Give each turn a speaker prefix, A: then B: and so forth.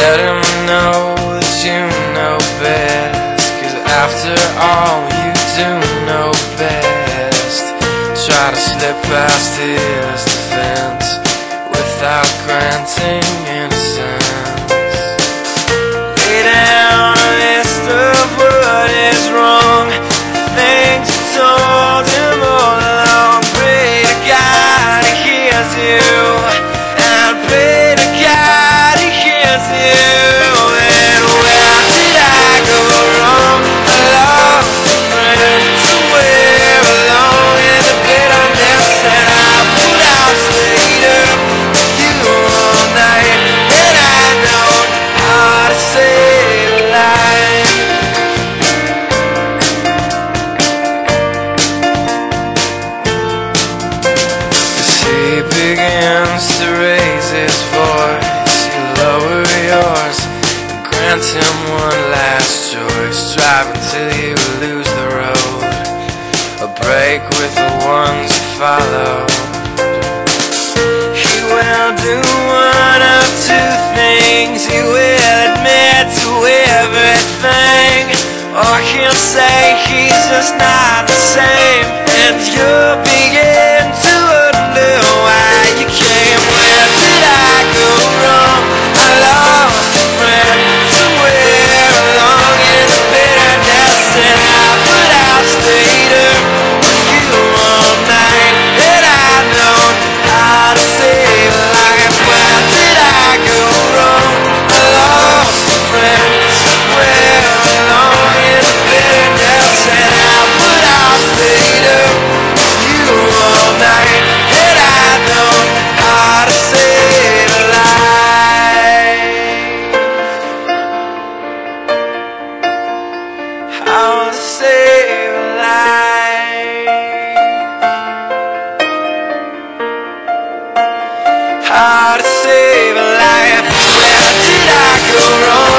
A: Let him know that you know best. Cause after all, you do know best. Try to slip past his defense without granting innocence. Lay down begins to raise his voice, you lower yours grant him one last choice. Drive until you lose the road, a break with the ones you follow. He will do one of two things. He will admit to everything, or he'll say he's just not the same. And you'll begin How to save a life. How to save a life. Where did I go wrong?